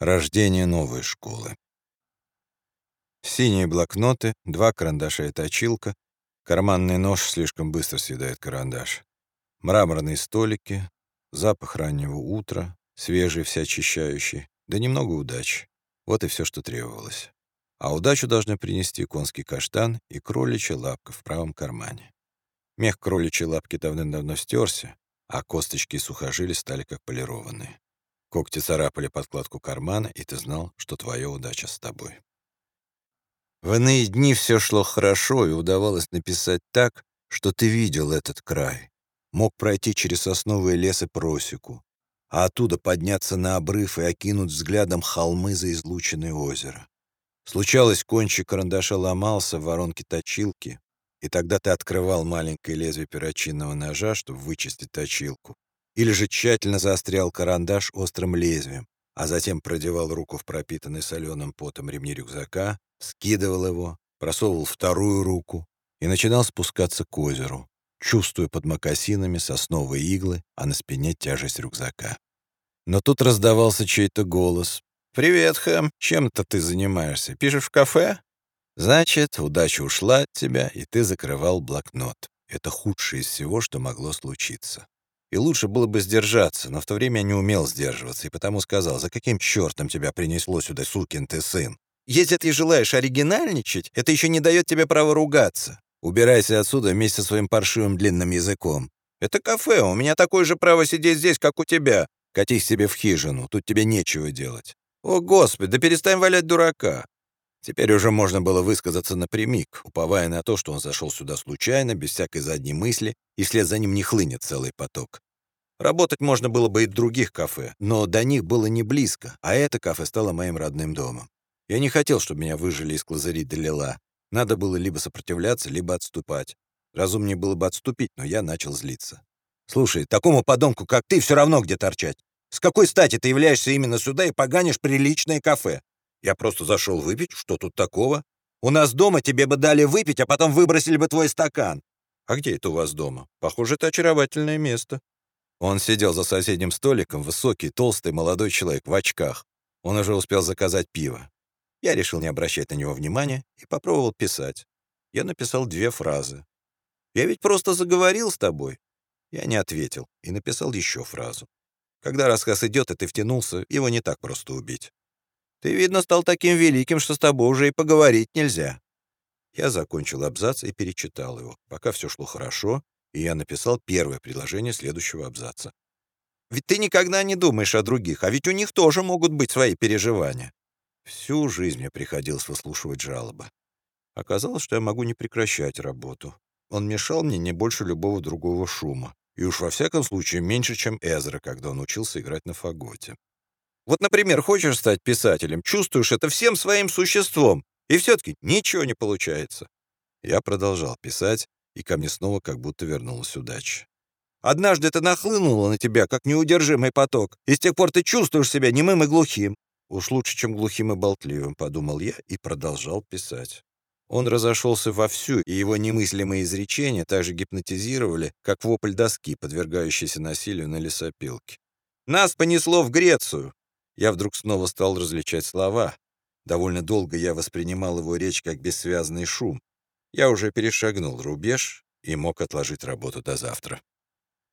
Рождение новой школы. Синие блокноты, два карандаша и точилка, карманный нож слишком быстро съедает карандаш, мраморные столики, запах раннего утра, свежий, всеочищающий, да немного удачи. Вот и все, что требовалось. А удачу должны принести конский каштан и кроличья лапка в правом кармане. Мех кроличьей лапки давным-давно стерся, а косточки и сухожилия стали как полированные. Когти царапали подкладку кармана, и ты знал, что твоя удача с тобой. В иные дни все шло хорошо, и удавалось написать так, что ты видел этот край. Мог пройти через сосновый лес и просеку, а оттуда подняться на обрыв и окинуть взглядом холмы за излученное озеро. Случалось, кончик карандаша ломался в воронке точилки, и тогда ты открывал маленькое лезвие перочинного ножа, чтобы вычистить точилку, или же тщательно заострял карандаш острым лезвием, а затем продевал руку в пропитанный соленым потом ремни рюкзака, скидывал его, просовывал вторую руку и начинал спускаться к озеру, чувствуя под мокасинами сосновые иглы, а на спине тяжесть рюкзака. Но тут раздавался чей-то голос. «Привет, Хэм. Чем-то ты занимаешься? Пишешь в кафе?» Значит, удача ушла от тебя, и ты закрывал блокнот. Это худшее из всего, что могло случиться. И лучше было бы сдержаться, но в то время я не умел сдерживаться, и потому сказал, за каким чертом тебя принесло сюда, сукин ты сын? Если ты желаешь оригинальничать, это еще не дает тебе права ругаться. Убирайся отсюда вместе со своим паршивым длинным языком. Это кафе, у меня такое же право сидеть здесь, как у тебя. Катись себе в хижину, тут тебе нечего делать. О, Господи, да перестань валять дурака. Теперь уже можно было высказаться напрямик, уповая на то, что он зашел сюда случайно, без всякой задней мысли, и вслед за ним не хлынет целый поток. Работать можно было бы и в других кафе, но до них было не близко, а это кафе стало моим родным домом. Я не хотел, чтобы меня выжили из клазари Делила. Надо было либо сопротивляться, либо отступать. Разумнее было бы отступить, но я начал злиться. «Слушай, такому подонку, как ты, все равно где торчать. С какой стати ты являешься именно сюда и поганишь приличное кафе? Я просто зашел выпить, что тут такого? У нас дома тебе бы дали выпить, а потом выбросили бы твой стакан. А где это у вас дома? Похоже, это очаровательное место. Он сидел за соседним столиком, высокий, толстый, молодой человек в очках. Он уже успел заказать пиво. Я решил не обращать на него внимания и попробовал писать. Я написал две фразы. «Я ведь просто заговорил с тобой». Я не ответил и написал еще фразу. Когда рассказ идет, и ты втянулся, его не так просто убить. Ты, видно, стал таким великим, что с тобой уже и поговорить нельзя». Я закончил абзац и перечитал его, пока все шло хорошо, и я написал первое предложение следующего абзаца. «Ведь ты никогда не думаешь о других, а ведь у них тоже могут быть свои переживания». Всю жизнь мне приходилось выслушивать жалобы. Оказалось, что я могу не прекращать работу. Он мешал мне не больше любого другого шума, и уж во всяком случае меньше, чем Эзра, когда он учился играть на фаготе. Вот, например, хочешь стать писателем, чувствуешь это всем своим существом, и все-таки ничего не получается. Я продолжал писать, и ко мне снова как будто вернулась удача. Однажды это нахлынуло на тебя, как неудержимый поток, и с тех пор ты чувствуешь себя немым и глухим. Уж лучше, чем глухим и болтливым, подумал я и продолжал писать. Он разошелся вовсю, и его немыслимые изречения также гипнотизировали, как вопль доски, подвергающейся насилию на лесопилке. «Нас понесло в Грецию. Я вдруг снова стал различать слова. Довольно долго я воспринимал его речь как бессвязный шум. Я уже перешагнул рубеж и мог отложить работу до завтра.